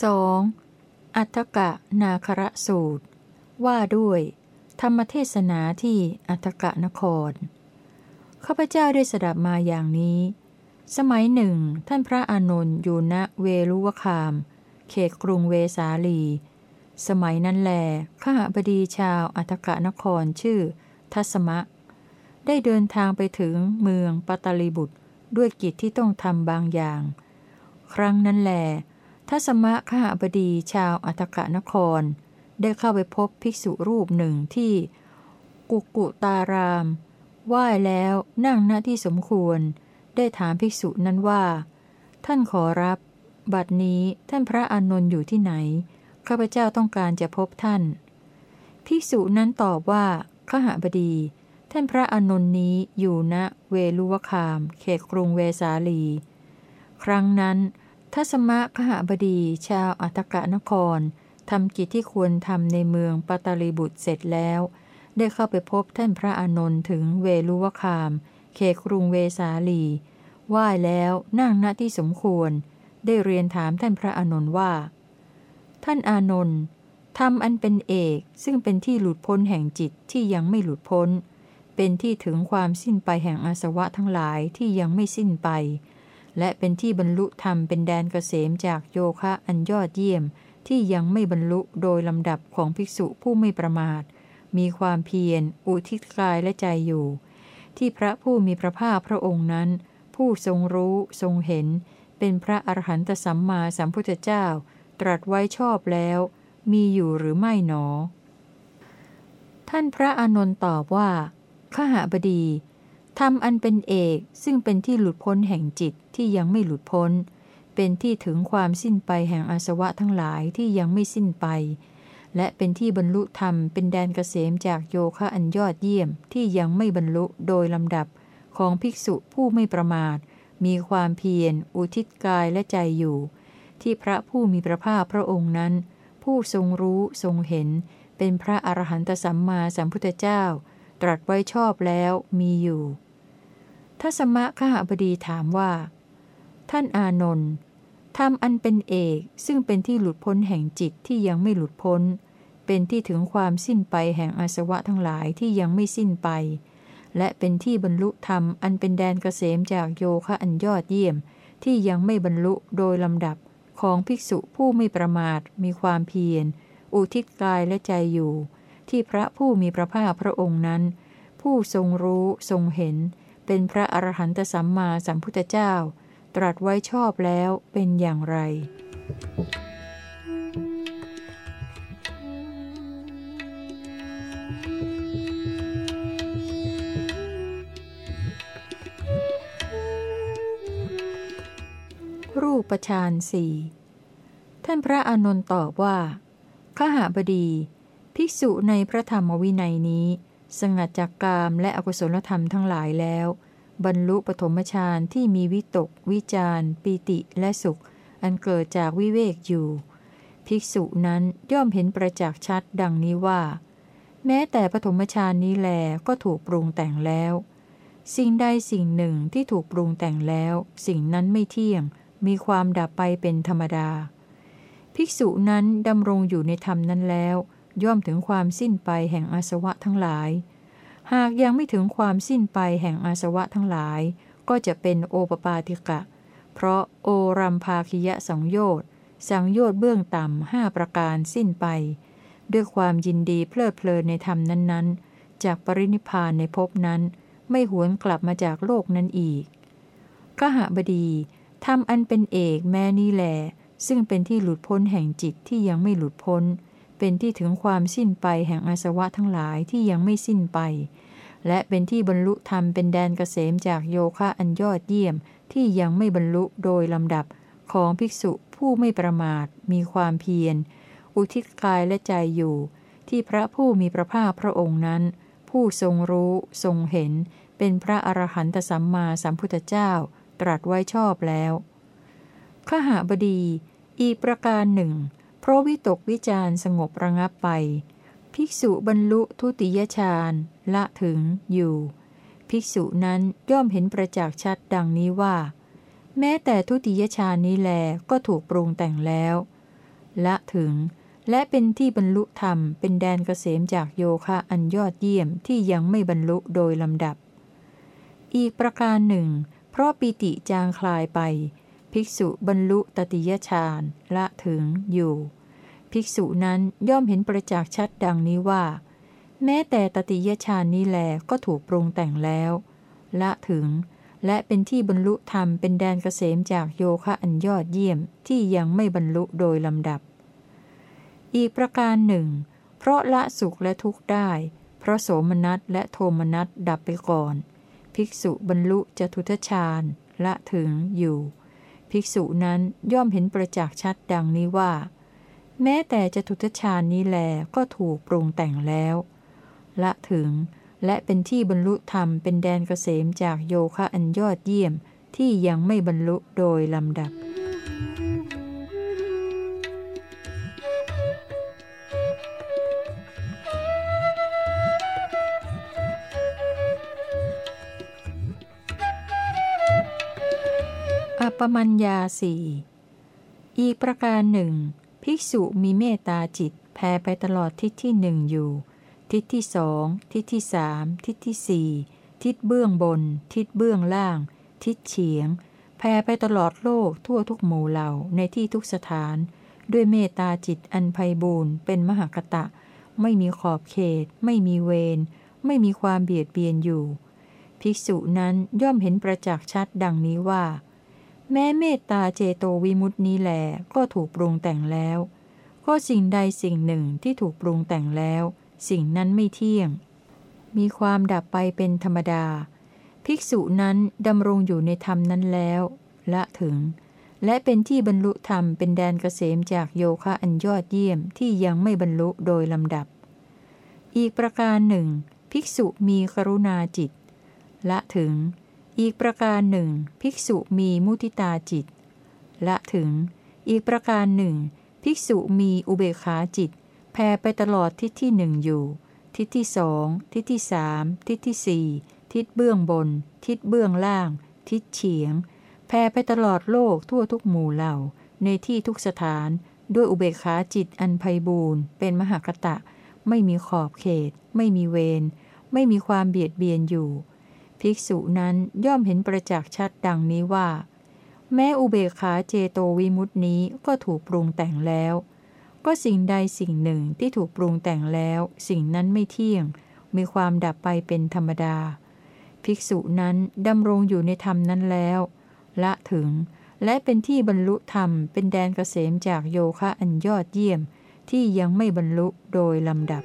2. อัฏฐกะนาคระสูตร ว่าด้วย ธรรมเทศนาที่อัฏฐกะนคร ข้าพเจ้าได้สดับมาอย่างนี้ สมัยหนึ่ง ท่านพระอานนท์อยู่ณเวลุวคาม เขตกรุงเวสาลี สมัยนั้นแล ข้าบดีชาวอัฏฐกะนครชื่อ ทัศมะ ได้เดินทางไปถึงเมืองปัตตลีบุตรด้วยกิจที่ต้องทำบางอย่าง ครั้งนั้นแหล ทัศมะข้าบดีชาวอัฏกะนคร ได้เข้าไปพบภิกษุรูปหนึ่งที่ กุกุตาราม ไหว้แล้วนั่งณที่สมควร ได้ถามภิกษุนั้นว่า ท่านขอรับ บัดนี้ท่านพระอานนท์อยู่ที่ไหน ข้าพเจ้าต้องการจะพบท่าน ภิกษุนั้นตอบว่าขหบดี ท่านพระอานนท์นี้อยู่ณเวลุวคาม เขตกรุงเวสาลี ครั้งนั้น ทัศมะขหบดี ชาวอัตกะนครทำกิจที่ควรทำในเมืองปัตลีบุตรเสร็จแล้ว ได้เข้าไปพบท่านพระอานนท์ถึงเวลุวคาม เขตกรุงเวสาลีไหว้แล้วนั่งณที่สมควร ได้เรียนถามท่านพระอานนท์ว่า ท่านอานนท์ทำอันเป็นเอกซึ่งเป็นที่หลุดพ้นแห่งจิตที่ยังไม่หลุดพ้น เป็นที่ถึงความสิ้นไปแห่งอาสวะทั้งหลายที่ยังไม่สิ้นไป และเป็นที่บรรลุธรรมเป็นแดนเกษมจากโยคะอันยอดเยี่ยม ที่ยังไม่บรรลุโดยลำดับของภิกษุผู้ไม่ประมาท มีความเพียร อุทิศกายและใจอยู่ ที่พระผู้มีพระภาคพระองค์นั้น ผู้ทรงรู้ทรงเห็น เป็นพระอรหันตสัมมาสัมพุทธเจ้า ตรัสไว้ชอบแล้ว มีอยู่หรือไม่หนอ ท่านพระอานนท์ตอบว่าข้าหาบดี ธรรมอันเป็นเอกซึ่งเป็นที่หลุดพ้นแห่งจิตที่ยังไม่หลุดพ้น เป็นที่ถึงความสิ้นไปแห่งอาสวะทั้งหลายที่ยังไม่สิ้นไป และเป็นที่บรรลุธรรมเป็นแดนเกษมจากโยคะอันยอดเยี่ยมที่ยังไม่บรรลุโดยลำดับของภิกษุผู้ไม่ประมาท มีความเพียร อุทิศกายและใจอยู่ ที่พระผู้มีพระภาคพระองค์นั้น ผู้ทรงรู้ทรงเห็น เป็นพระอรหันตสัมมาสัมพุทธเจ้า ตรัสไว้ชอบแล้วมีอยู่ ทัศมะขหบดีถามว่า ท่านอานนท์ทำอันเป็นเอกซึ่งเป็นที่หลุดพ้นแห่งจิตที่ยังไม่หลุดพ้น เป็นที่ถึงความสิ้นไปแห่งอาสวะทั้งหลายที่ยังไม่สิ้นไป และเป็นที่บรรลุธรรมอันเป็นแดนเกษมจากโยคะอันยอดเยี่ยม ที่ยังไม่บรรลุโดยลำดับของภิกษุผู้ไม่ประมาทมีความเพียร อุทิศกายและใจอยู่ ที่พระผู้มีพระภาคพระองค์นั้น ผู้ทรงรู้ทรงเห็น เป็นพระอรหันตสัมมาสัมพุทธเจ้า ตรัสไว้ชอบแล้วเป็นอย่างไร รูปฌานสี่ท่านพระอานนท์ตอบว่าข้าหาบดี ภิกษุในพระธรรมวินัยนี้ สงัดจากกามและอกุศลธรรมทั้งหลายแล้ว บรรลุปฐมฌานที่มีวิตก วิจารปีติและสุข อันเกิดจากวิเวกอยู่ ภิกษุนั้นย่อมเห็นประจักษ์ชัดดังนี้ว่า แม้แต่ปฐมฌานนี้แลก็ถูกปรุงแต่งแล้ว สิ่งใดสิ่งหนึ่งที่ถูกปรุงแต่งแล้ว สิ่งนั้นไม่เที่ยง มีความดับไปเป็นธรรมดา ภิกษุนั้นดำรงอยู่ในธรรมนั้นแล้ว ย่อมถึงความสิ้นไปแห่งอาสวะทั้งหลาย หากยังไม่ถึงความสิ้นไปแห่งอาสวะทั้งหลาย ก็จะเป็นโอปปาติกะ เพราะโอรัมภาคิยะสังโยชน์สังโยชน์เบื้องต่ำห้าประการสิ้นไป ด้วยความยินดีเพลิดเพลินในธรรมนั้นๆ จากปรินิพานในภพนั้น ไม่หวนกลับมาจากโลกนั้นอีกขหบดีทำอันเป็นเอกแม่นี้แหลซึ่งเป็นที่หลุดพ้นแห่งจิตที่ยังไม่หลุดพ้น เป็นที่ถึงความสิ้นไปแห่งอาสวะทั้งหลายที่ยังไม่สิ้นไป และเป็นที่บรรลุธรรมเป็นแดนเกษมจากโยคะอันยอดเยี่ยมที่ยังไม่บรรลุโดยลำดับของภิกษุผู้ไม่ประมาท มีความเพียร อุทิศกายและใจอยู่ ที่พระผู้มีพระภาคพระองค์นั้น ผู้ทรงรู้ทรงเห็น เป็นพระอรหันตสัมมาสัมพุทธเจ้า ตรัสไว้ชอบแล้วขหาบดี อีกประการหนึ่ง เพราะวิตกวิจารสงบระงับไป ภิกษุบรรลุทุติยฌานละถึงอยู่ ภิกษุนั้นย่อมเห็นประจักษ์ชัดดังนี้ว่า แม้แต่ทุติยฌานนี้แลก็ถูกปรุงแต่งแล้ว ละถึง และเป็นที่บรรลุธรรมเป็นแดนเกษมจากโยคะอันยอดเยี่ยมที่ยังไม่บรรลุโดยลำดับ อีกประการหนึ่ง เพราะปิติจางคลายไป ภิกษุบรรลุตติยฌานละถึงอยู่ ภิกษุนั้นย่อมเห็นประจักษ์ชัดดังนี้ว่า แม้แต่ตติยฌานนี้แลก็ถูกปรุงแต่งแล้ว ละถึง และเป็นที่บรรลุธรรมเป็นแดนเกษมจากโยคะอันยอดเยี่ยมที่ยังไม่บรรลุโดยลำดับ อีกประการหนึ่ง เพราะละสุขและทุกข์ได้ เพราะโสมนัสและโทมนัสดับไปก่อน ภิกษุบรรลุจตุทชาญละถึงอยู่ ภิกษุนั้นย่อมเห็นประจักษ์ชัดดังนี้ว่า แม้แต่จะทุตชาญนี้แลก็ถูกปรุงแต่งแล้ว ละถึงและเป็นที่บรรลุธรรมเป็นแดนเกษมจากโยคะอันยอดเยี่ยมที่ยังไม่บรรลุโดยลำดับ ปมัญญาสี่อีกประการหนึ่ง ภิกษุมีเมตตาจิตแผ่ไปตลอดทิศที่หนึ่งอยู่ ทิศที่สองทิศที่สามทิศที่สี่ทิศเบื้องบน ทิศเบื้องล่าง ทิศเฉียงแผ่ไปตลอดโลกทั่วทุกหมู่เหล่าในที่ทุกสถาน ด้วยเมตตาจิตอันไพบูรณ์เป็นมหากตะ ไม่มีขอบเขต ไม่มีเวรไม่มีความเบียดเบียนอยู่ ภิกษุนั้นย่อมเห็นประจักษ์ชัดดังนี้ว่า แม้เมตตาเจโตวิมุตินี้แหลก็ถูกปรุงแต่งแล้ว ก็สิ่งใดสิ่งหนึ่งที่ถูกปรุงแต่งแล้ว สิ่งนั้นไม่เที่ยง มีความดับไปเป็นธรรมดา ภิกษุนั้นดำรงอยู่ในธรรมนั้นแล้ว ละถึง และเป็นที่บรรลุธรรมเป็นแดนเกษมจากโยคะอันยอดเยี่ยมที่ยังไม่บรรลุโดยลำดับ อีกประการหนึ่ง ภิกษุมีกรุณาจิต ละถึง อีกประการหนึ่ง ภิกษุมีมุติตาจิต ละถึง อีกประการหนึ่ง ภิกษุมีอุเบขาจิตแผ่ไปตลอดทิศที่หนึ่งอยู่ ทิศที่สอง ทิศที่สามทิศที่สี่ทิศเบื้องบน ทิศเบื้องล่าง ทิศเฉียงแผ่ไปตลอดโลกทั่วทุกหมู่เหล่า ในที่ทุกสถานด้วยอุเบกขาจิตอันไพบูรณ์เป็นมหากตะ ไม่มีขอบเขต ไม่มีเวรไม่มีความเบียดเบียนอยู่ ภิกษุนั้นย่อมเห็นประจักษ์ชัดดังนี้ว่า แม้อุเบกขาเจโตวิมุตินี้ก็ถูกปรุงแต่งแล้ว ก็สิ่งใดสิ่งหนึ่งที่ถูกปรุงแต่งแล้ว สิ่งนั้นไม่เที่ยง มีความดับไปเป็นธรรมดา ภิกษุนั้นดำรงอยู่ในธรรมนั้นแล้ว ละถึงและเป็นที่บรรลุธรรมเป็นแดนเกษมจากโยคะอันยอดเยี่ยมที่ยังไม่บรรลุโดยลำดับ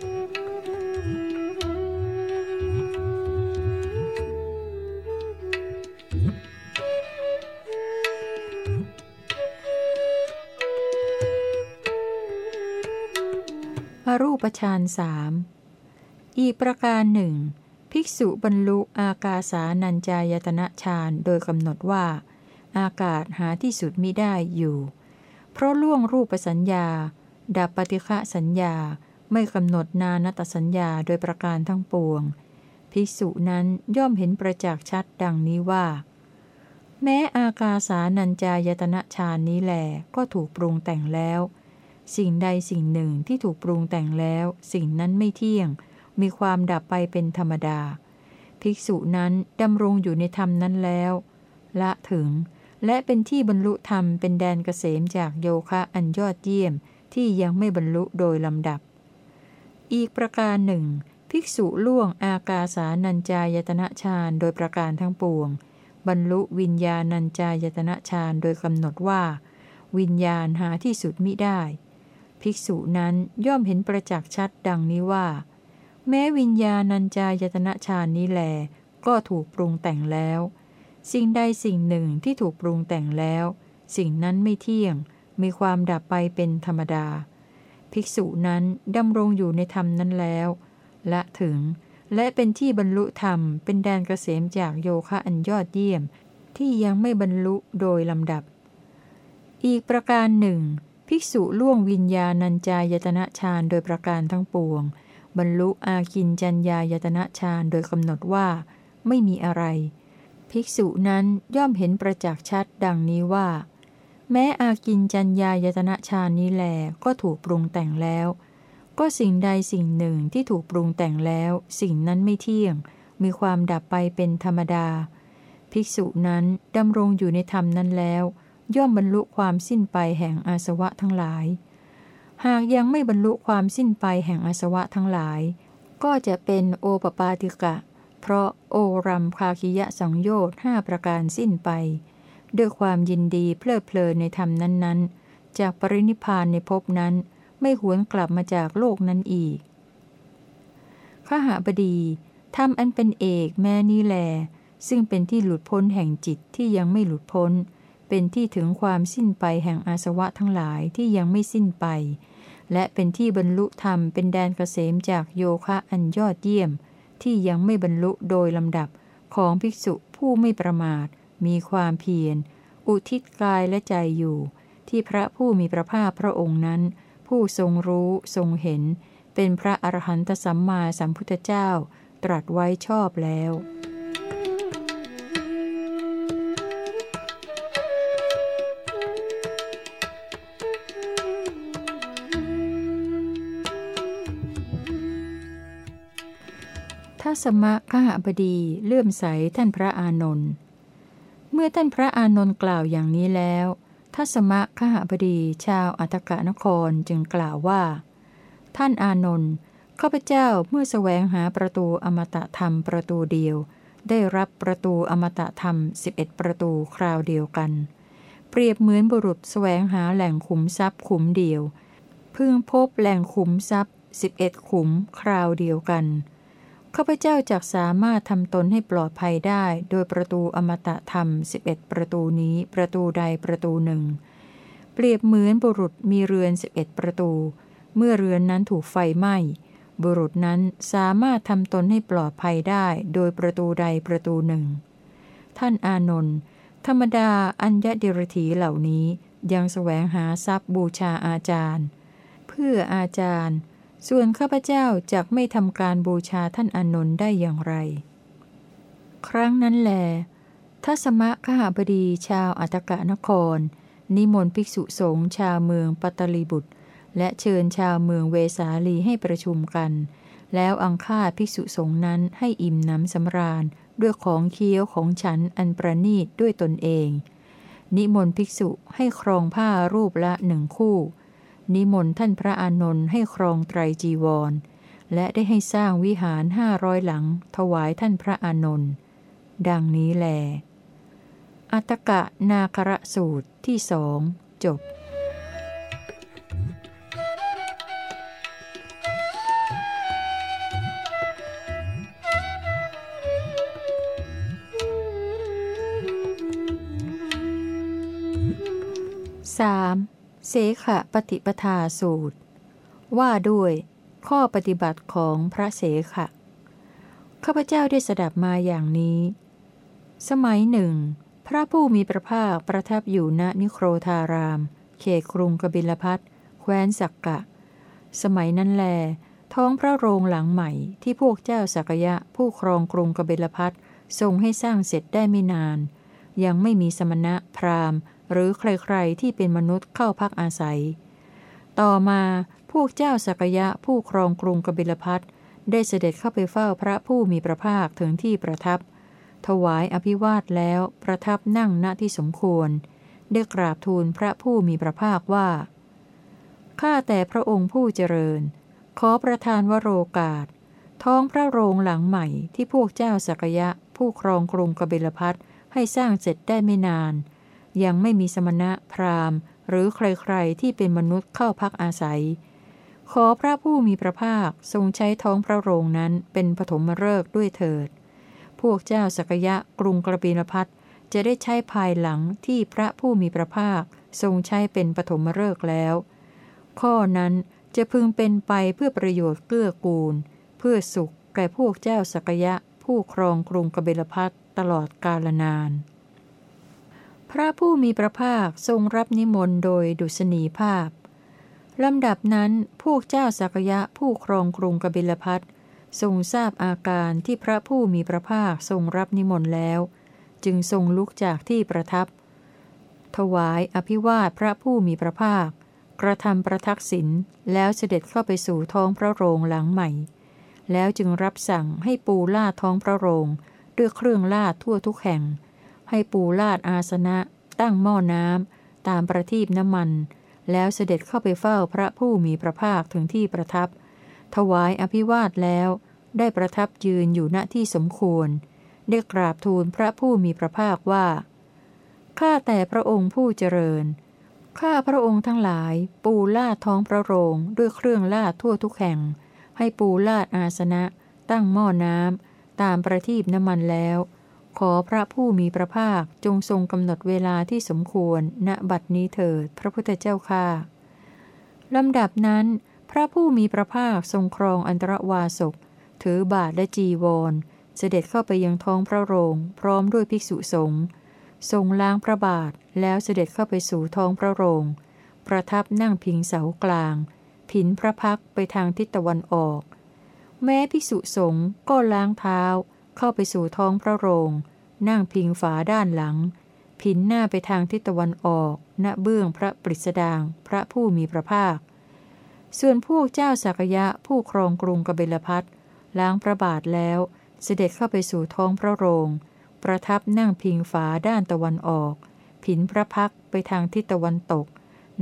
รูปฌานสามอีกประการหนึ่ง ภิกษุบรรลุอากาสานัญจายตนะฌานโดยกำหนดว่า อากาศหาที่สุดมิได้อยู่ เพราะล่วงรูปสัญญา ดับปฏิฆะสัญญาไม่กำหนดนานตสัญญาโดยประการทั้งปวง ภิกษุนั้นย่อมเห็นประจักษ์ชัดดังนี้ว่า แม้อากาสานัญจายตนะฌานนี้แหลก็ถูกปรุงแต่งแล้ว สิ่งใดสิ่งหนึ่งที่ถูกปรุงแต่งแล้ว สิ่งนั้นไม่เที่ยง มีความดับไปเป็นธรรมดา ภิกษุนั้นดำรงอยู่ในธรรมนั้นแล้ว ละถึง และเป็นที่บรรลุธรรมเป็นแดนเกษมจากโยคะอันยอดเยี่ยมที่ยังไม่บรรลุโดยลำดับ อีกประการหนึ่ง ภิกษุล่วงอากาสานัญจายตนะฌานโดยประการทั้งปวง บรรลุวิญญาณัญจายตนะฌานโดยกำหนดว่า วิญญาณหาที่สุดมิได้ ภิกษุนั้นย่อมเห็นประจักษ์ชัดดังนี้ว่า แม้วิญญาณัญจายตนะฌานนี้แล ก็ถูกปรุงแต่งแล้ว สิ่งใดสิ่งหนึ่งที่ถูกปรุงแต่งแล้ว สิ่งนั้นไม่เที่ยง มีความดับไปเป็นธรรมดา ภิกษุนั้นดำรงอยู่ในธรรมนั้นแล้วและถึง และเป็นที่บรรลุธรรม เป็นแดนเกษมจากโยคะอันยอดเยี่ยม ที่ยังไม่บรรลุโดยลำดับ อีกประการหนึ่ง ภิกษุล่วงวิญญาณัญจายตนะฌานโดยประการทั้งปวง บรรลุอากินจัญญายตนะฌานโดยกำหนดว่า ไม่มีอะไร ภิกษุนั้นย่อมเห็นประจักษ์ชัดดังนี้ว่า แม้อากินจัญญายตนะฌานนี้แลก็ถูกปรุงแต่งแล้ว ก็สิ่งใดสิ่งหนึ่งที่ถูกปรุงแต่งแล้ว สิ่งนั้นไม่เที่ยง มีความดับไปเป็นธรรมดา ภิกษุนั้นดำรงอยู่ในธรรมนั้นแล้ว ย่อมบรรลุความสิ้นไปแห่งอาสวะทั้งหลาย หากยังไม่บรรลุความสิ้นไปแห่งอาสวะทั้งหลาย ก็จะเป็นโอปปาติกะ เพราะโอรัมคาคิยะสังโยชน์ห้าประการสิ้นไป ด้วยความยินดีเพลิดเพลินในธรรมนั้นๆ จากปรินิพานในภพนั้น ไม่หวนกลับมาจากโลกนั้นอีกขหาบดีธรรมอันเป็นเอกแม่นี้แล ซึ่งเป็นที่หลุดพ้นแห่งจิตที่ยังไม่หลุดพ้น เป็นที่ถึงความสิ้นไปแห่งอาสวะทั้งหลายที่ยังไม่สิ้นไป และเป็นที่บรรลุธรรมเป็นแดนเกษมจากโยคะอันยอดเยี่ยม ที่ยังไม่บรรลุโดยลำดับของภิกษุผู้ไม่ประมาท มีความเพียร อุทิศกายและใจอยู่ ที่พระผู้มีพระภาคพระองค์นั้น ผู้ทรงรู้ทรงเห็น เป็นพระอรหันตสัมมาสัมพุทธเจ้า ตรัสไว้ชอบแล้ว ทัศมะขหบดีเลื่อมใสท่านพระอานนท์เมื่อท่านพระอานนท์กล่าวอย่างนี้แล้วทัศมะขหบดีชาวอัตกะนครจึงกล่าวว่า ท่านอานนท์ข้าพเจ้าเมื่อแสวงหาประตูอมตะธรรมประตูเดียว ได้รับประตูอมตะธรรม 11 ประตูคราวเดียวกัน เปรียบเหมือนบุรุษแสวงหาแหล่งขุมทรัพย์ขุมเดียวพึงพบแหล่งขุมทรัพย์ 11 ขุมคราวเดียวกัน ข้าพเจ้าจักสามารถทำตนให้ปลอดภัยได้ โดยประตูอมตะธรรม 11 ประตูนี้ประตูใดประตูหนึ่ง เปรียบเหมือนบุรุษมีเรือน 11 ประตู เมื่อเรือนนั้นถูกไฟไหม้ บุรุษนั้นสามารถทำตนให้ปลอดภัยได้ โดยประตูใดประตูหนึ่ง ท่านอานนท์ธรรมดาอัญญดิรถีเหล่านี้ยังแสวงหาทรัพย์บูชาอาจารย์ เพื่ออาจารย์ ส่วนข้าพเจ้าจะไม่ทำการบูชาท่านอนนท์ได้อย่างไร ครั้งนั้นแลทัศมะขหาบดีชาวอัตกะนคร นิมนต์ภิกษุสงฆ์ชาวเมืองปัตตลีบุตร และเชิญชาวเมืองเวสาลีให้ประชุมกัน แล้วอังคาภิกษุสงฆ์นั้นให้อิ่มน้ำสำราญด้วยของเคี้ยวของฉันอันประนีตด้วยตนเอง นิมนต์ภิกษุให้ครองผ้ารูปละหนึ่งคู่ นิมนต์ท่านพระอานนท์ให้ครองไตรจีวร และได้ให้สร้างวิหารห้าร้อยหลัง ถวายท่านพระอานนท์ดังนี้แล อัตกะนาคระสูตรที่สองจบสาม เสขะปฏิปทาสูตร ว่าด้วยข้อปฏิบัติของพระเสขะ ข้าพเจ้าได้สดับมาอย่างนี้ สมัยหนึ่ง พระผู้มีพระภาคประทับอยู่ณนิโครธาราม เขตกรุงกบิลพัทแคว้นสักกะ สมัยนั้นแล ท้องพระโรงหลังใหม่ที่พวกเจ้าสักยะผู้ครองกรุงกบิลพัททรงให้สร้างเสร็จได้ไม่นาน ยังไม่มีสมณะพราหมณ์ หรือใครๆที่เป็นมนุษย์เข้าพักอาศัย ต่อมาพวกเจ้าสักยะผู้ครองกรุงกบิลพัทได้เสด็จเข้าไปเฝ้าพระผู้มีพระภาคถึงที่ประทับ ถวายอภิวาทแล้วประทับนั่งณที่สมควร ได้กราบทูลพระผู้มีพระภาคว่า ข้าแต่พระองค์ผู้เจริญ ขอประทานวโรกาส ท้องพระโรงหลังใหม่ที่พวกเจ้าสักยะ ผู้ครองกรุงกบิลพัทให้สร้างเสร็จได้ไม่นาน ยังไม่มีสมณะพราหมณ์ หรือใครๆที่เป็นมนุษย์เข้าพักอาศัย ขอพระผู้มีพระภาคทรงใช้ท้องพระโรงนั้นเป็นปฐมฤกษ์ด้วยเถิด พวกเจ้าสกยะกรุงกระบินพัทจะได้ใช้ภายหลังที่พระผู้มีพระภาคทรงใช้เป็นปฐมฤกษ์แล้ว ข้อนั้นจะพึงเป็นไปเพื่อประโยชน์เกื้อกูล เพื่อสุขแก่พวกเจ้าสกยะผู้ครองกรุงกบิลพัทตลอดกาลนาน พระผู้มีพระภาคทรงรับนิมนต์โดยดุษณีภาพ ลำดับนั้นพวกเจ้าสักยะผู้ครองกรุงกบิลพัททรงทราบอาการที่พระผู้มีพระภาคทรงรับนิมนต์แล้ว จึงทรงลุกจากที่ประทับ ถวายอภิวาทพระผู้มีพระภาค กระทำประทักษิณแล้วเสด็จเข้าไปสู่ท้องพระโรงหลังใหม่ แล้วจึงรับสั่งให้ปูล่าท้องพระโรงด้วยเครื่องล่าทั่วทุกแห่ง ให้ปูลาดอาสนะ ตั้งหม้อน้ำตามประทีปน้ำมัน แล้วเสด็จเข้าไปเฝ้าพระผู้มีพระภาคถึงที่ประทับ ถวายอภิวาทแล้ว ได้ประทับยืนอยู่ณที่สมควร ได้กราบทูลพระผู้มีพระภาคว่า ข้าแต่พระองค์ผู้เจริญ ข้าพระองค์ทั้งหลาย ปูลาดท้องพระโรงด้วยเครื่องลาดทั่วทุกแห่ง ให้ปูลาดอาสนะ ตั้งหม้อน้ำตามประทีปน้ำมันแล้ว ขอพระผู้มีพระภาคจงทรงกำหนดเวลาที่สมควร ณ บัดนี้เถิด พระพุทธเจ้าข้าลำดับนั้น พระผู้มีพระภาคทรงครองอันตรวาสก ถือบาทและจีวร เสด็จเข้าไปยังท้องพระโรง พร้อมด้วยภิกษุสงฆ์ ทรงล้างพระบาทแล้วเสด็จเข้าไปสู่ท้องพระโรง ประทับนั่งพิงเสากลาง ผินพระพักไปทางทิศตะวันออก แม้ภิกษุสงฆ์ก็ล้างเท้า เข้าไปสู่ท้องพระโรง นั่งพิงฝาด้านหลัง ผินหน้าไปทางทิศตะวันออก ณเบื้องพระปริศดาง พระผู้มีพระภาค ส่วนพวกเจ้าสักยะผู้ครองกรุงกบิลพัทล้างพระบาทแล้ว เสด็จเข้าไปสู่ท้องพระโรง ประทับนั่งพิงฝาด้านตะวันออก ผินพระพักไปทางทิศตะวันตก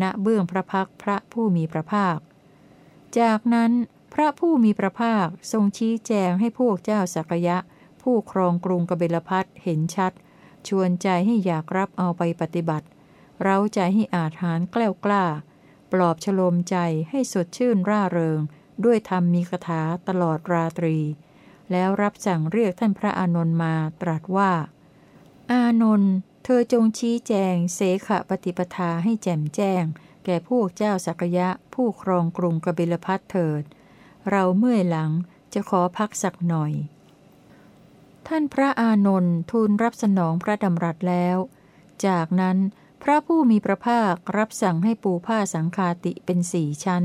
ณเบื้องพระพักพระผู้มีพระภาค จากนั้นพระผู้มีพระภาคทรงชี้แจงให้พวกเจ้าสักยะ ผู้ครองกรุงกบิลพัทเห็นชัด ชวนใจให้อยากรับเอาไปปฏิบัติ เร้าใจให้อาจหารกล้ากล้า ปลอบฉโลมใจให้สดชื่นร่าเริง ด้วยธรรมมีคาถาตลอดราตรี แล้วรับสั่งเรียกท่านพระอานนท์มาตรัสว่า อานนท์เธอจงชี้แจง เสขปฏิปทาให้แจ่มแจ้ง แก่พวกเจ้าสักยะ ผู้ครองกรุงกบิลพัทเถิด เราเมื่อยหลังจะขอพักสักหน่อย ท่านพระอานนท์ทูลรับสนองพระดำรัสแล้ว จากนั้นพระผู้มีพระภาครับสั่งให้ปูผ้าสังคาติเป็นสี่ชั้น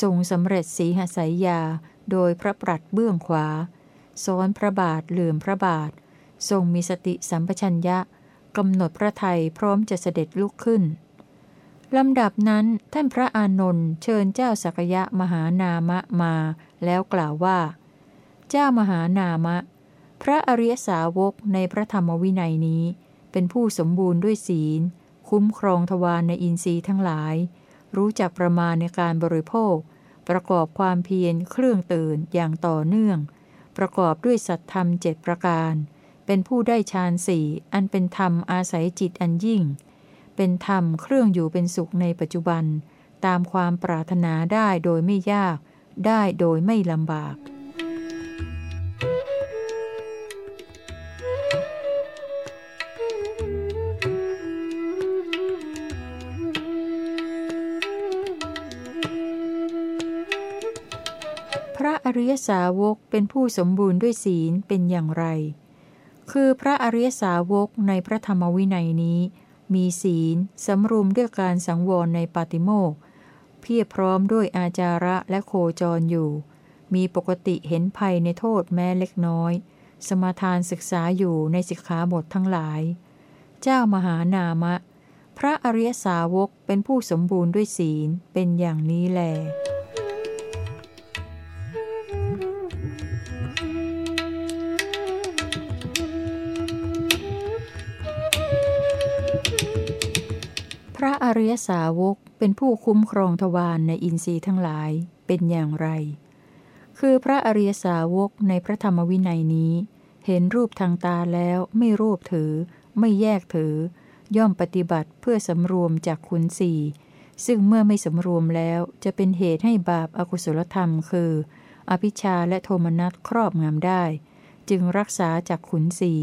ทรงสำเร็จสีหสายยาโดยพระปรัดเบื้องขวา ซ้อนพระบาทเหลื่อมพระบาท ทรงมีสติสัมปชัญญะกำหนดพระไทยพร้อมจะเสด็จลุกขึ้นลำดับนั้นท่านพระอานนท์เชิญเจ้าสักยะมหานามะมา แล้วกล่าวว่า เจ้ามหานามะ พระอริยสาวกในพระธรรมวินัยนี้ เป็นผู้สมบูรณ์ด้วยศีล คุ้มครองทวารในอินทรีย์ทั้งหลาย รู้จักประมาณในการบริโภค ประกอบความเพียรเครื่องตื่นอย่างต่อเนื่อง ประกอบด้วยสัตธรรมเจ็ดประการ เป็นผู้ได้ฌานสี่อันเป็นธรรมอาศัยจิตอันยิ่ง เป็นธรรมเครื่องอยู่เป็นสุขในปัจจุบัน ตามความปรารถนาได้โดยไม่ยาก ได้โดยไม่ลำบาก ระอริยสาวกเป็นผู้สมบูรณ์ด้วยศีลเป็นอย่างไร คือพระอริยสาวกในพระธรรมวินัยนี้ มีศีลสำรวมด้วยการสังวรในปาติโมกเพียรพร้อมด้วยอาจาระและโคจรอยู่ มีปกติเห็นภัยในโทษแม้เล็กน้อย สมาทานศึกษาอยู่ในสิกขาบททั้งหลาย เจ้ามหานามะ พระอริยสาวกเป็นผู้สมบูรณ์ด้วยศีลเป็นอย่างนี้แล ยสาวกเป็นผู้คุ้มครองทวารในอินทรีย์ทั้งหลายเป็นอย่างไร คือพระอริยสาวกในพระธรรมวินัยนี้ เห็นรูปทางตาแล้วไม่รูปถือ ไม่แยกถือ ย่อมปฏิบัติเพื่อสำรวมจากขุนสี่ซึ่งเมื่อไม่สำรวมแล้วจะเป็นเหตุให้บาปอากุศลธรรมคือ อภิชาและโทมนัสครอบงำได้ จึงรักษาจากขุนสี่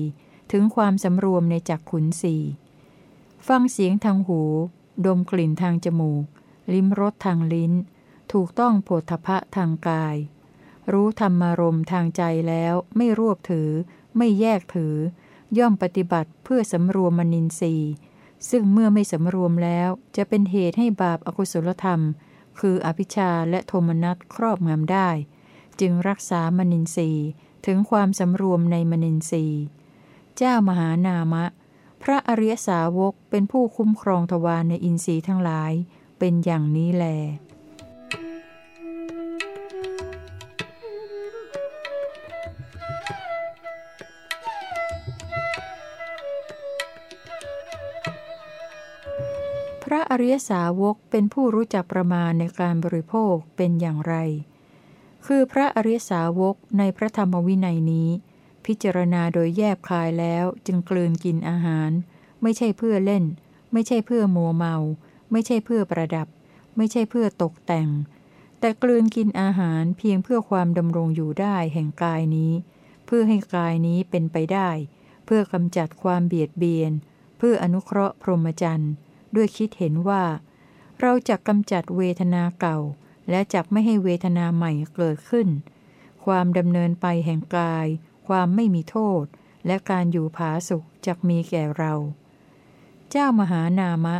ถึงความสำรวมในจากขุนสี่ฟังเสียงทางหู ดมกลิ่นทางจมูก ลิ้มรสทางลิ้น ถูกต้องโผฏฐะทางกาย รู้ธรรมารมทางใจแล้วไม่รวบถือ ไม่แยกถือ ย่อมปฏิบัติเพื่อสำรวมมนินทรีย์ซึ่งเมื่อไม่สำรวมแล้วจะเป็นเหตุให้บาปอกุศลธรรม คืออภิชาและโทมนัสครอบงำได้ จึงรักษามนินทรีย์ถึงความสำรวมในมนินทรีย์ เจ้ามหานามะ พระอริยสาวกเป็นผู้คุ้มครองทวารในอินทรีย์ทั้งหลาย เป็นอย่างนี้แล พระอริยสาวกเป็นผู้รู้จักประมาณในการบริโภคเป็นอย่างไร คือพระอริยสาวกในพระธรรมวินัยนี้ พิจารณาโดยแยบคายแล้วจึงกลืนกินอาหาร ไม่ใช่เพื่อเล่น ไม่ใช่เพื่อมัวเมา ไม่ใช่เพื่อประดับ ไม่ใช่เพื่อตกแต่ง แต่กลืนกินอาหารเพียงเพื่อความดำรงอยู่ได้แห่งกายนี้ เพื่อให้กายนี้เป็นไปได้ เพื่อกำจัดความเบียดเบียน เพื่ออนุเคราะห์พรหมจรรย์ด้วยคิดเห็นว่า เราจะกำจัดเวทนาเก่า และจักไม่ให้เวทนาใหม่เกิดขึ้น ความดำเนินไปแห่งกาย ความไม่มีโทษ และการอยู่ผาสุขจักมีแก่เรา เจ้ามหานามะ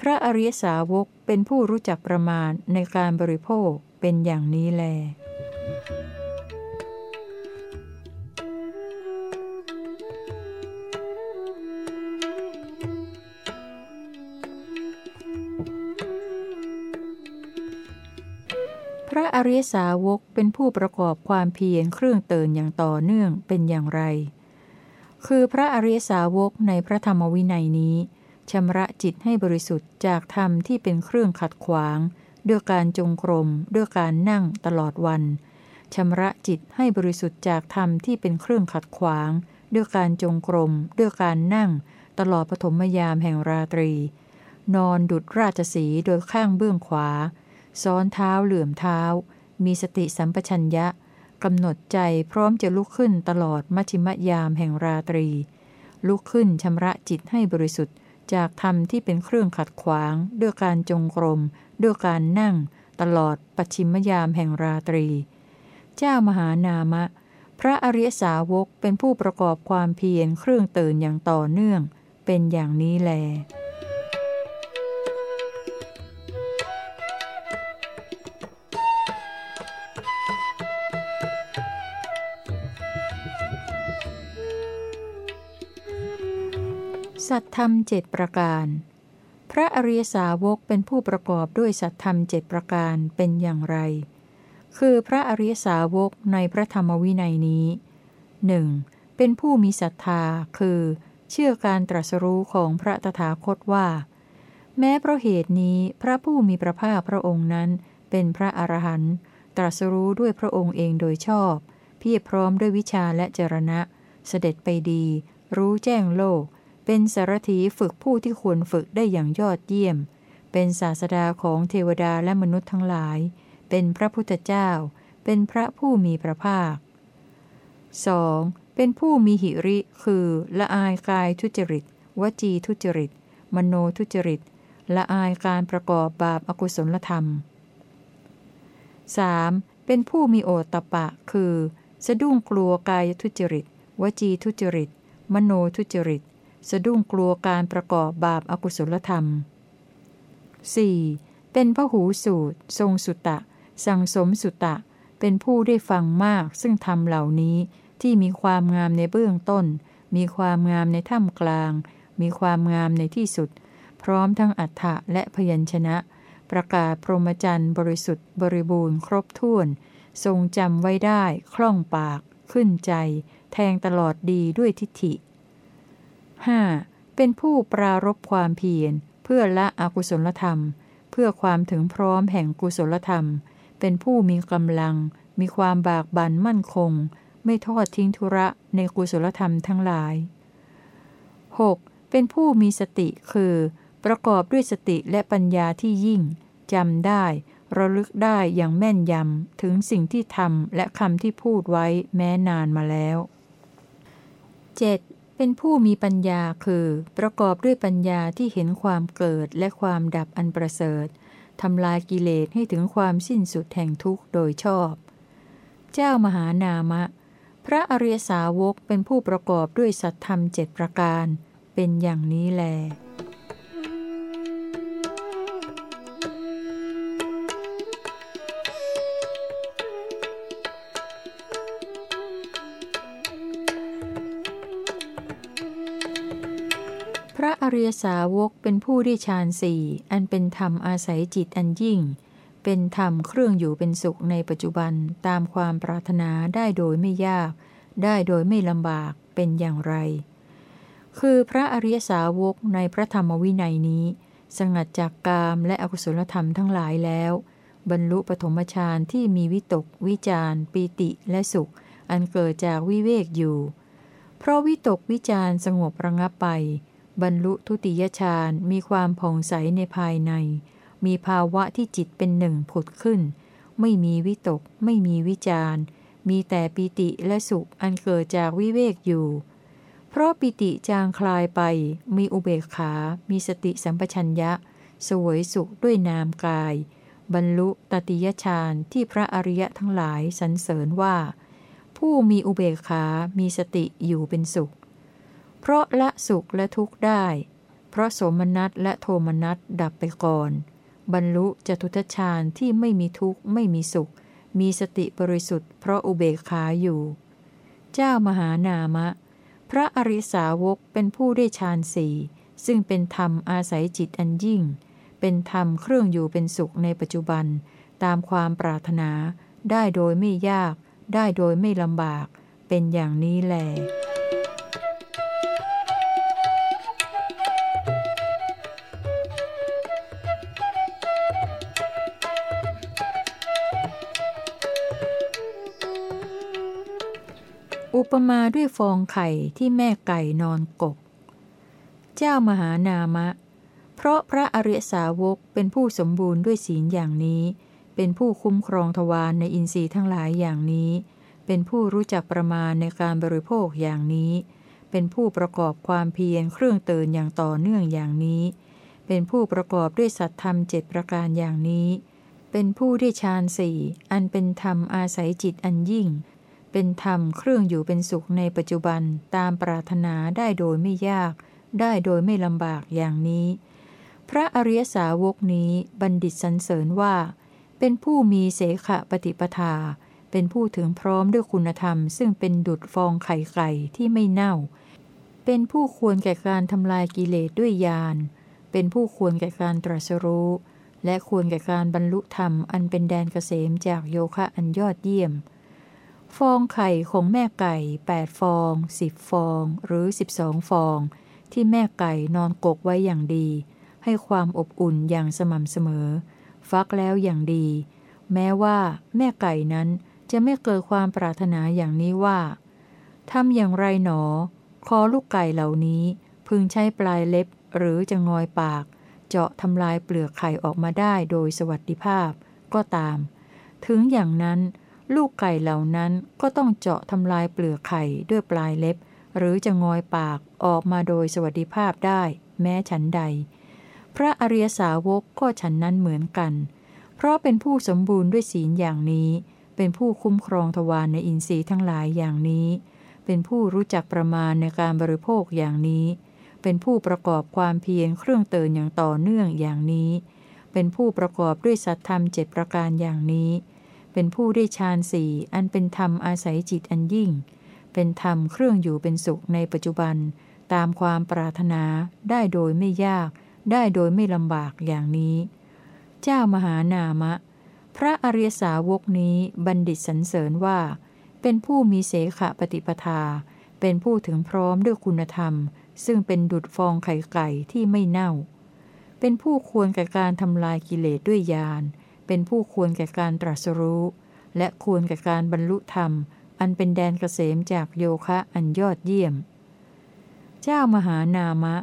พระอริยสาวกเป็นผู้รู้จักประมาณในการบริโภคเป็นอย่างนี้แล ระอริยสาวกเป็นผู้ประกอบความเพียรเครื่องเตือนอย่างต่อเนื่องเป็นอย่างไร คือพระอริยสาวกในพระธรรมวินัยนี้ชำระจิตให้บริสุทธิ์จากธรรมที่เป็นเครื่องขัดขวาง ด้วยการจงกรม ด้วยการนั่งตลอดวันชำระจิตให้บริสุทธิ์จากธรรมที่เป็นเครื่องขัดขวาง ด้วยการจงกรม ด้วยการนั่ง ตลอดปฐมยามแห่งราตรี นอนดุดราชสีโดยข้างเบื้องขวา ซ้อนเท้าเหลื่อมเท้า มีสติสัมปชัญญะกำหนดใจพร้อมจะลุกขึ้นตลอดมัชิมยามแห่งราตรี ลุกขึ้นชำระจิตให้บริสุทธิ์ จากธรรมที่เป็นเครื่องขัดขวาง ด้วยการจงกรม ด้วยการนั่ง ตลอดปัจฉิมยามแห่งราตรี เจ้ามหานามะ พระอริยสาวกเป็นผู้ประกอบความเพียรเครื่องตื่นอย่างต่อเนื่อง เป็นอย่างนี้แล สัตธรรมเจ็ดประการ พระอริยสาวกเป็นผู้ประกอบด้วยสัตธรรมเจ็ดประการเป็นอย่างไร คือพระอริยสาวกในพระธรรมวินัยนี้หนึ่งเป็นผู้มีศรัทธาคือ เชื่อการตรัสรู้ของพระตถาคตว่า แม้เพราะเหตุนี้พระผู้มีพระภาคพระองค์นั้น เป็นพระอรหันต์ตรัสรู้ด้วยพระองค์เองโดยชอบ เพียรพร้อมด้วยวิชาและจรณะ เสด็จไปดี รู้แจ้งโลก เป็นสารถีฝึกผู้ที่ควรฝึกได้อย่างยอดเยี่ยม เป็นศาสดาของเทวดาและมนุษย์ทั้งหลาย เป็นพระพุทธเจ้า เป็นพระผู้มีพระภาค 2. เป็นผู้มีหิริ คือละอายกายทุจริต วจีทุจริต มโนทุจริต ละอายการประกอบบาปอากุศลธรรม 3. เป็นผู้มีโอตตะปะ คือ สะดุ้งกลัวกายทุจริต วจีทุจริต มโนทุจริต สะดุ้งกลัวการประกอบบาปอากุศลธรรม 4. เป็นพระหูสูตร ทรงสุตะ สังสมสุตะ เป็นผู้ได้ฟังมากซึ่งธรรมเหล่านี้ที่มีความงามในเบื้องต้น มีความงามในท่ามกลาง มีความงามในที่สุด พร้อมทั้งอัฏฐะและพยัญชนะ ประกาศพรหมจรรย์บริสุทธิ์บริบูรณ์ครบถ้วน ทรงจำไว้ได้ คล่องปาก ขึ้นใจ แทงตลอดดีด้วยทิฏฐิ 5. เป็นผู้ปรารบความเพียร เพื่อละอกุศลธรรม เพื่อความถึงพร้อมแห่งกุศลธรรม เป็นผู้มีกำลัง มีความบากบั่นมั่นคง ไม่ทอดทิ้งธุระในกุศลธรรมทั้งหลาย 6. เป็นผู้มีสติคือ ประกอบด้วยสติและปัญญาที่ยิ่งจำได้ ระลึกได้อย่างแม่นยำ ถึงสิ่งที่ทำและคำที่พูดไว้แม้นานมาแล้ว 7. เป็นผู้มีปัญญาคือประกอบด้วยปัญญาที่เห็นความเกิดและความดับอันประเสริฐทำลายกิเลสให้ถึงความสิ้นสุดแห่งทุกข์โดยชอบ เจ้ามหานามะ พระอริยสาวกเป็นผู้ประกอบด้วยสัตธรรมเจ็ดประการ เป็นอย่างนี้แล อริยสาวกเป็นผู้ได้ฌานสี่อันเป็นธรรมอาศัยจิตอันยิ่ง เป็นธรรมเครื่องอยู่เป็นสุขในปัจจุบันตามความปรารถนาได้โดยไม่ยาก ได้โดยไม่ลำบากเป็นอย่างไร คือพระอริยสาวกในพระธรรมวินัยนี้ สงัดจากกามและอกุศลธรรมทั้งหลายแล้ว บรรลุปฐมฌานที่มีวิตก วิจารปีติและสุข อันเกิดจากวิเวกอยู่ เพราะวิตกวิจารสงบระงับไป บรรลุทุติยฌานมีความผ่องใสในภายใน มีภาวะที่จิตเป็นหนึ่งผุดขึ้น ไม่มีวิตก ไม่มีวิจารมีแต่ปิติและสุขอันเกิดจากวิเวกอยู่ เพราะปิติจางคลายไป มีอุเบกขา มีสติสัมปชัญญะ สวยสุขด้วยนามกาย บรรลุตติยฌานที่พระอริยะทั้งหลายสรรเสริญว่า ผู้มีอุเบกขา มีสติอยู่เป็นสุข เพราะละสุขและทุกข์ได้ เพราะโสมนัสและโทมนัสดับไปก่อน บรรลุจตุทชาญที่ไม่มีทุกข์ไม่มีสุข มีสติบริสุทธิ์เพราะอุเบกขาอยู่ เจ้ามหานามะ พระอริสาวกเป็นผู้ได้ฌานสี่ซึ่งเป็นธรรมอาศัยจิตอันยิ่ง เป็นธรรมเครื่องอยู่เป็นสุขในปัจจุบัน ตามความปรารถนา ได้โดยไม่ยาก ได้โดยไม่ลำบาก เป็นอย่างนี้แหละ ปมาด้วยฟองไข่ที่แม่ไก่นอนกก เจ้ามหานามะ เพราะพระอริยสาวกเป็นผู้สมบูรณ์ด้วยศีลอย่างนี้ เป็นผู้คุ้มครองทวารในอินทรีย์ทั้งหลายอย่างนี้ เป็นผู้รู้จักประมาณในการบริโภคอย่างนี้ เป็นผู้ประกอบความเพียรเครื่องเตือนอย่างต่อเนื่องอย่างนี้ เป็นผู้ประกอบด้วยสัตธรรมเจ็ดประการอย่างนี้ เป็นผู้ได้ฌานสี่อันเป็นธรรมอาศัยจิตอันยิ่ง เป็นธรรมเครื่องอยู่เป็นสุขในปัจจุบันตามปรารถนาได้โดยไม่ยาก ได้โดยไม่ลำบากอย่างนี้ พระอริยสาวกนี้บัณฑิตสรรเสริญว่า เป็นผู้มีเสขะปฏิปทา เป็นผู้ถึงพร้อมด้วยคุณธรรม ซึ่งเป็นดุดฟองไข่ไก่ที่ไม่เน่า เป็นผู้ควรแก่การทำลายกิเลสด้วยญาณเป็นผู้ควรแก่การตรัสรู้ และควรแก่การบรรลุธรรมอันเป็นแดนเกษมจากโยคะอันยอดเยี่ยม ฟองไข่ของแม่ไก่ 8 ฟอง10ฟองหรือ 12 ฟอง ที่แม่ไก่นอนกกไว้อย่างดี ให้ความอบอุ่นอย่างสม่ำเสมอ ฟักแล้วอย่างดี แม้ว่าแม่ไก่นั้นจะไม่เกิดความปรารถนาอย่างนี้ว่าทำอย่างไรหนอ คอลูกไก่เหล่านี้ พึงใช้ปลายเล็บหรือจะงอยปาก เจาะทำลายเปลือกไข่ออกมาได้โดยสวัสดิภาพก็ตาม ถึงอย่างนั้น ลูกไก่เหล่านั้นก็ต้องเจาะทำลายเปลือกไข่ด้วยปลายเล็บ หรือจะงอยปากออกมาโดยสวัสดิภาพได้ แม้ฉันใด พระอริยสาวกก็ฉันนั้นเหมือนกัน เพราะเป็นผู้สมบูรณ์ด้วยศีลอย่างนี้ เป็นผู้คุ้มครองทวารในอินทรีย์ทั้งหลายอย่างนี้ เป็นผู้รู้จักประมาณในการบริโภคอย่างนี้ เป็นผู้ประกอบความเพียรเครื่องเตือนอย่างต่อเนื่องอย่างนี้ เป็นผู้ประกอบด้วยสัตธรรมเจ็ดประการอย่างนี้ เป็นผู้ได้ฌานสี่อันเป็นธรรมอาศัยจิตอันยิ่ง เป็นธรรมเครื่องอยู่เป็นสุขในปัจจุบัน ตามความปรารถนาได้โดยไม่ยาก ได้โดยไม่ลำบากอย่างนี้ เจ้ามหานามะ พระอริยสาวกนี้บัณฑิตสรรเสริญว่า เป็นผู้มีเสขะปฏิปทา เป็นผู้ถึงพร้อมด้วยคุณธรรม ซึ่งเป็นดุดฟองไข่ไก่ที่ไม่เน่า เป็นผู้ควรแก่การทำลายกิเลสด้วยญาณ เป็นผู้ควรแก่การตรัสรู้ และควรแก่การบรรลุธรรม อันเป็นแดนเกษมจากโยคะอันยอดเยี่ยม เจ้ามหานามะ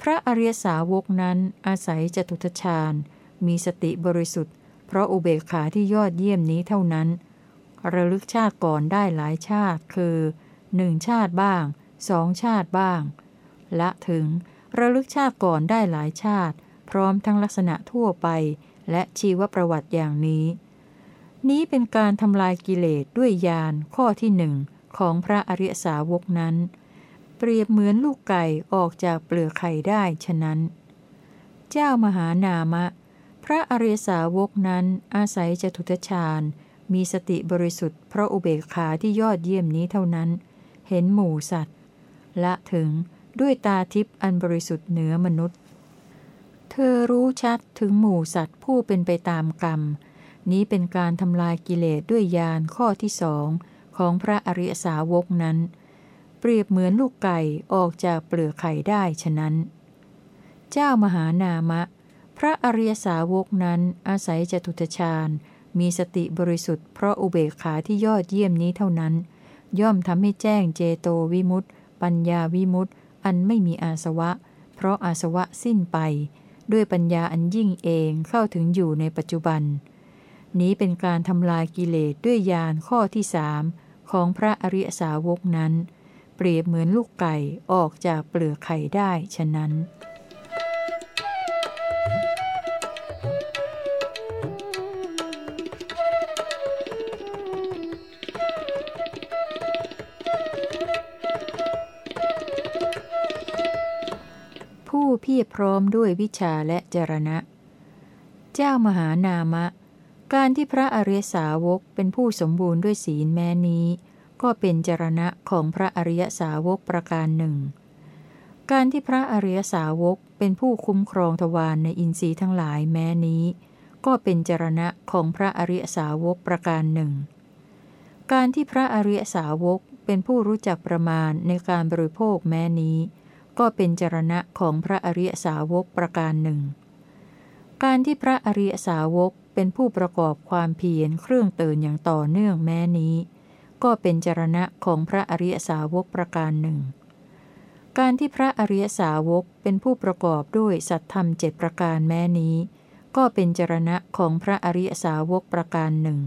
พระอริยสาวกนั้นอาศัยจตุทชาญ มีสติบริสุทธิ์ เพราะอุเบกขาที่ยอดเยี่ยมนี้เท่านั้น ระลึกชาติก่อนได้หลายชาติคือหนึ่งชาติบ้างสองชาติบ้าง และถึงระลึกชาติก่อนได้หลายชาติ พร้อมทั้งลักษณะทั่วไป และชีวประวัติอย่างนี้ นี้เป็นการทำลายกิเลสด้วยยานข้อที่หนึ่งของพระอริยสาวกนั้น เปรียบเหมือนลูกไก่ออกจากเปลือกไข่ได้ฉะนั้น เจ้ามหานามะ พระอริยสาวกนั้นอาศัยจตุทชาญมีสติบริสุทธิ์เพราะอุเบกขาที่ยอดเยี่ยมนี้เท่านั้น เห็นหมู่สัตว์ ละถึงด้วยตาทิพย์อันบริสุทธิ์เหนือมนุษย์ อรู้ชัดถึงหมู่สัตว์ผู้เป็นไปตามกรรม นี้เป็นการทำลายกิเลสด้วยยานข้อที่สองของพระอริยสาวกนั้น เปรียบเหมือนลูกไก่ออกจากเปลือกไข่ได้ฉะนั้น เจ้ามหานามะ พระอริยสาวกนั้นอาศัยจตุตฌานมีสติบริสุทธิ์เพราะอุเบกขาที่ยอดเยี่ยมนี้เท่านั้น ย่อมทำให้แจ้งเจโตวิมุตต์ปัญญาวิมุตต์อันไม่มีอาสวะ เพราะอาสวะสิ้นไป ด้วยปัญญาอันยิ่งเองเข้าถึงอยู่ในปัจจุบัน นี้เป็นการทำลายกิเลสด้วยยานข้อที่สามของพระอริยสาวกนั้น เปรียบเหมือนลูกไก่ออกจากเปลือกไข่ได้ฉะนั้น ผู้เพียรพร้อมด้วยวิชาและจรณะ เจ้ามหานามะ การที่พระอริยสาวกเป็นผู้สมบูรณ์ด้วยศีลแม้นี้ ก็เป็นจรณะของพระอริยสาวกประการหนึ่ง การที่พระอริยสาวกเป็นผู้คุ้มครองทวารในอินทรีย์ทั้งหลายแม้นี้ ก็เป็นจรณะของพระอริยสาวกประการหนึ่ง การที่พระอริยสาวกเป็นผู้รู้จักประมาณในการบริโภคแม้นี้ ก็เป็นจรณะของพระอริยสาวกประการหนึ่ง การที่พระอริยสาวกเป็นผู้ประกอบความเพียรเครื่องเตือนอย่างต่อเนื่องแม้นี้ ก็เป็นจรณะของพระอริยสาวกประการหนึ่ง การที่พระอริยสาวกเป็นผู้ประกอบด้วยสัตธรรมเจ็ดประการแม้นี้ ก็เป็นจรณะของพระอริยสาวกประการหนึ่ง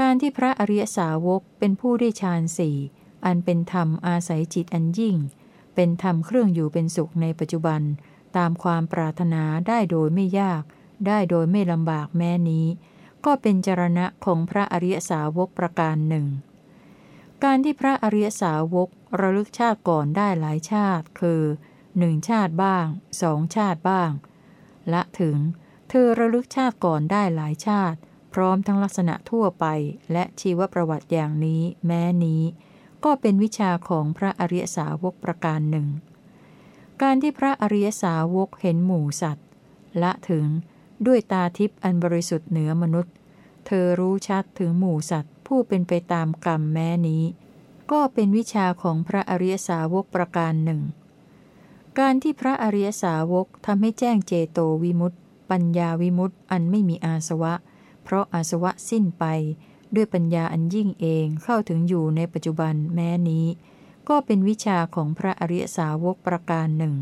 การที่พระอริยสาวกเป็นผู้ได้ฌานสี่อันเป็นธรรมอาศัยจิตอันยิ่ง เป็นธรรมเครื่องอยู่เป็นสุขในปัจจุบัน ตามความปรารถนาได้โดยไม่ยาก ได้โดยไม่ลำบากแม้นี้ ก็เป็นจรณะของพระอริยสาวกประการหนึ่ง การที่พระอริยสาวกระลึกชาติก่อนได้หลายชาติ คือหนึ่งชาติบ้างสองชาติบ้าง ละถึง เธอระลึกชาติก่อนได้หลายชาติ พร้อมทั้งลักษณะทั่วไปและชีวประวัติอย่างนี้ แม้นี้ ก็เป็นวิชาของพระอริยสาวกประการหนึ่ง การที่พระอริยสาวกเห็นหมู่สัตว์ ละถึงด้วยตาทิพย์อันบริสุทธิ์เหนือมนุษย์ เธอรู้ชัดถึงหมู่สัตว์ ผู้เป็นไปตามกรรมแม้นี้ ก็เป็นวิชาของพระอริยสาวกประการหนึ่ง การที่พระอริยสาวกทำให้แจ้งเจโตวิมุตติ ปัญญาวิมุตติอันไม่มีอาสวะ เพราะอาสวะสิ้นไป ด้วยปัญญาอันยิ่งเองเข้าถึงอยู่ในปัจจุบันแม้นี้ ก็เป็นวิชาของพระอริยสาวกประการหนึ่ง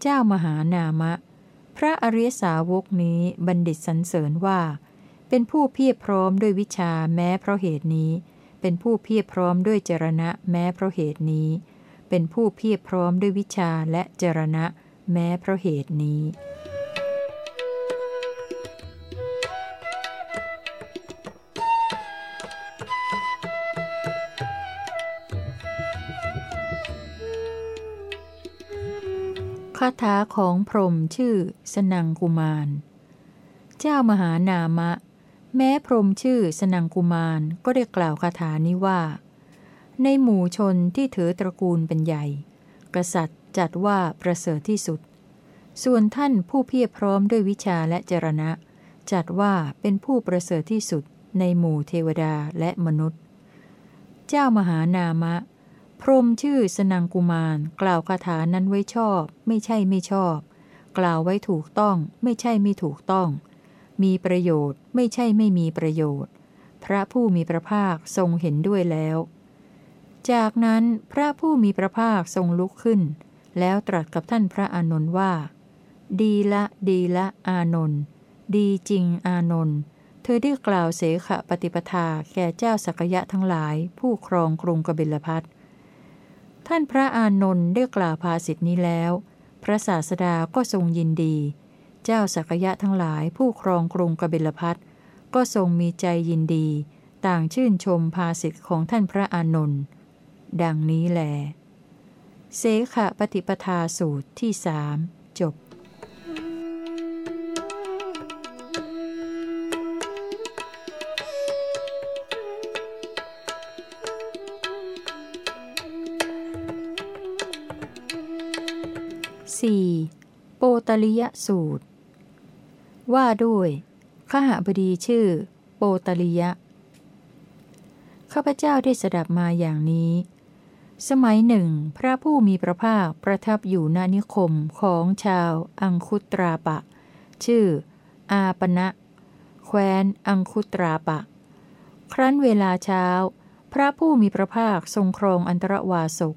เจ้ามหานามะ พระอริยสาวกนี้บัณฑิตสรรเสริญว่า เป็นผู้เพียรพร้อมด้วยวิชาแม้เพราะเหตุนี้ เป็นผู้เพียรพร้อมด้วยจรณะแม้เพราะเหตุนี้ เป็นผู้เพียรพร้อมด้วยวิชาและจรณะ แม้เพราะเหตุนี้ คาถาของพรมชื่อ สนังกุมาร เจ้ามหานามะ แม้พรมชื่อสนังกุมารก็ได้กล่าวคาถานี้ว่า ในหมู่ชนที่ถือตระกูลเป็นใหญ่ กษัตริย์จัดว่าประเสริฐที่สุด ส่วนท่านผู้เพียรพร้อมด้วยวิชาและจรณะ จัดว่าเป็นผู้ประเสริฐที่สุดในหมู่เทวดาและมนุษย์ เจ้ามหานามะ พรมชื่อสนังกุมาร กล่าวคาถานั้นไว้ชอบ ไม่ใช่ไม่ชอบ กล่าวไว้ถูกต้อง ไม่ใช่ไม่ถูกต้อง มีประโยชน์ ไม่ใช่ไม่มีประโยชน์ พระผู้มีพระภาคทรงเห็นด้วยแล้ว จากนั้นพระผู้มีพระภาคทรงลุกขึ้น แล้วตรัสกับท่านพระอานนท์ว่า ดีละดีละอานนท์ดีจริงอานนท์เธอได้กล่าวเสขะปฏิปทาแก่เจ้าสักยะทั้งหลาย ผู้ครองกรุงกบิลพัท ท่านพระอานนท์ได้กล่าวภาสิทธินี้แล้ว พระศาสดาก็ทรงยินดี เจ้าสักยะทั้งหลายผู้ครองกรุงกบิลพัทก็ทรงมีใจยินดี ต่างชื่นชมภาสิทธิของท่านพระอานนท์ดังนี้แล เสขะปฏิปทาสูตรที่สาม 4. โปตลิยสูตร ว่าด้วยขหบดีชื่อ โปตลิยะ ข้าพเจ้าได้สดับมาอย่างนี้ สมัยหนึ่ง พระผู้มีพระภาคประทับอยู่ณนิคมของชาวอังคุตราปะ ชื่อ อาปณะแคว้นอังคุตราปะ ครั้นเวลาเช้า พระผู้มีพระภาคทรงครองอันตรวาสก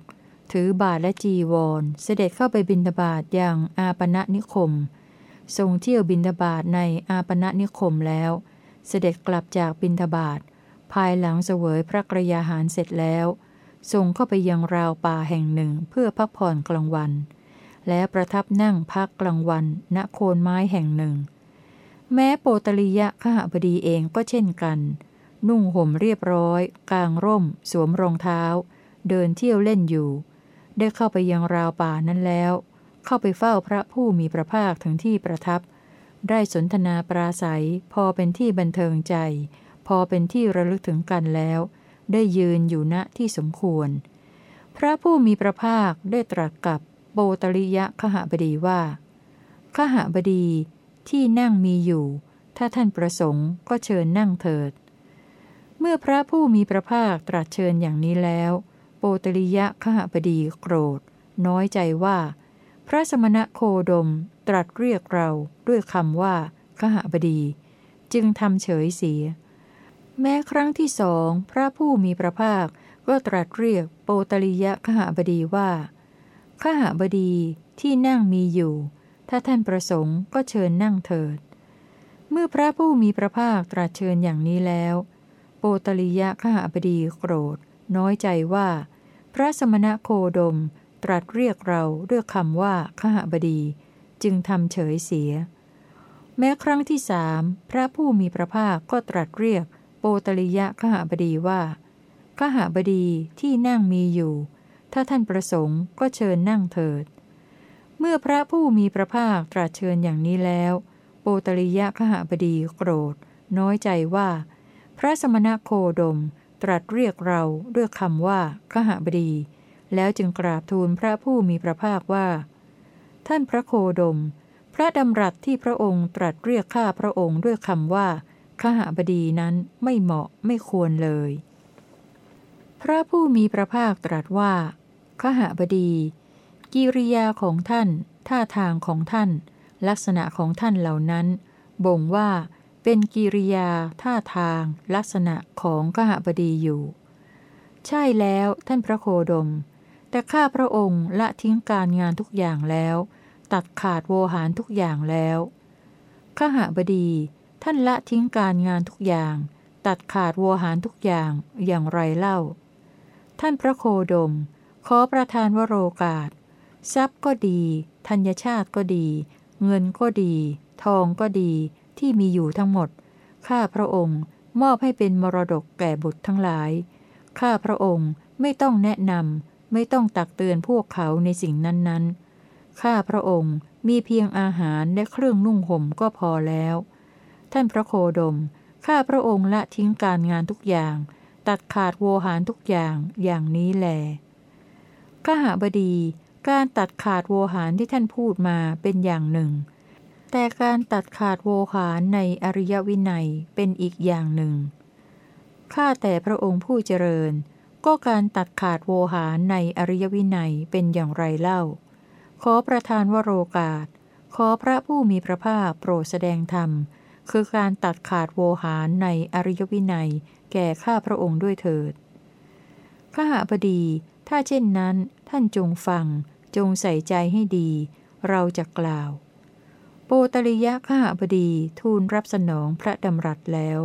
ถือบาทและจีวร เสด็จเข้าไปบินทบาทอย่างอาปณะนิคม ทรงเที่ยวบินทบาทในอาปณะนิคมแล้ว เสด็จกลับจากบินทบาท ภายหลังเสวยพระกรยาหารเสร็จแล้ว ทรงเข้าไปยังราวป่าแห่งหนึ่งเพื่อพักผ่อนกลางวัน และประทับนั่งพักกลางวัน ณโคนไม้แห่งหนึ่ง แม้โปตลิยะขหบดีเองก็เช่นกัน นุ่งห่มเรียบร้อย กลางร่ม สวมรองเท้าเดินเที่ยวเล่นอยู่ ได้เข้าไปยังราวป่านั้นแล้ว เข้าไปเฝ้าพระผู้มีพระภาคถึงที่ประทับ ได้สนทนาปราศัย พอเป็นที่บันเทิงใจ พอเป็นที่ระลึกถึงกันแล้ว ได้ยืนอยู่ณที่สมควร พระผู้มีพระภาคได้ตรัสกับโบตริยะขหบดีว่าขหบดีที่นั่งมีอยู่ ถ้าท่านประสงค์ก็เชิญนั่งเถิด เมื่อพระผู้มีพระภาคตรัสเชิญอย่างนี้แล้ว ปตริยะขหบดีโกรธ น้อยใจว่า พระสมณะโคดมตรัสเรียกเราด้วยคำว่าขหบดี จึงทำเฉยเสีย แม้ครั้งที่สองพระผู้มีพระภาคก็ตรัสเรียกโปตริยะขหบดีว่าขหบดีที่นั่งมีอยู่ ถ้าท่านประสงค์ก็เชิญนั่งเถิด เมื่อพระผู้มีพระภาคตรัสเชิญอย่างนี้แล้ว โปตริยะขหบดีโกรธ น้อยใจว่า พระสมณะโคดมตรัสเรียกเราด้วยคำว่าขหบดี จึงทำเฉยเสีย แม้ครั้งที่สามพระผู้มีพระภาคก็ตรัสเรียกโปตริยะขหบดีว่าขหบดีที่นั่งมีอยู่ ถ้าท่านประสงค์ก็เชิญนั่งเถิด เมื่อพระผู้มีพระภาคตรัสเชิญอย่างนี้แล้ว โปตริยะขหบดีโกรธ น้อยใจว่า พระสมณะโคดม ตรัสเรียกเราด้วยคำว่าขหบดี แล้วจึงกราบทูลพระผู้มีพระภาคว่า ท่านพระโคดม พระดำรัสที่พระองค์ตรัสเรียกข้าพระองค์ด้วยคำว่าขหบดีนั้นไม่เหมาะไม่ควรเลย พระผู้มีพระภาคตรัสว่าขหบดี กิริยาของท่าน ท่าทางของท่าน ลักษณะของท่านเหล่านั้น บ่งว่า เป็นกิริยา ท่าทาง ลักษณะของขหบดีอยู่ ใช่แล้วท่านพระโคดม แต่ข้าพระองค์ละทิ้งการงานทุกอย่างแล้ว ตัดขาดโวหารทุกอย่างแล้วขหบดีท่านละทิ้งการงานทุกอย่าง ตัดขาดวัวหารทุกอย่างอย่างไรเล่า ท่านพระโคดม ขอประทานวโรกาส ทรัพย์ก็ดี ธัญชาติก็ดี เงินก็ดี ทองก็ดี ที่มีอยู่ทั้งหมด ข้าพระองค์มอบให้เป็นมรดกแก่บุตรทั้งหลาย ข้าพระองค์ไม่ต้องแนะนำไม่ต้องตักเตือนพวกเขาในสิ่งนั้นๆ ข้าพระองค์มีเพียงอาหารและเครื่องนุ่งห่มก็พอแล้ว ท่านพระโคดม ข้าพระองค์ละทิ้งการงานทุกอย่าง ตัดขาดโวหารทุกอย่างอย่างนี้แลข้าหาบดี การตัดขาดโวหารที่ท่านพูดมาเป็นอย่างหนึ่ง แต่การตัดขาดโวหารในอริยวินัยเป็นอีกอย่างหนึ่ง ข้าแต่พระองค์ผู้เจริญ ก็การตัดขาดโวหารในอริยวินัยเป็นอย่างไรเล่า ขอประทานวโรกาส ขอพระผู้มีพระภาคโปรดแสดงธรรม คือการตัดขาดโวหารในอริยวินัย แก่ข้าพระองค์ด้วยเถิด ข้าหาพดี ถ้าเช่นนั้นท่านจงฟัง จงใส่ใจให้ดี เราจะกล่าว โอตริยะข้าหาพดีทูลรับสนองพระดำรัสแล้ว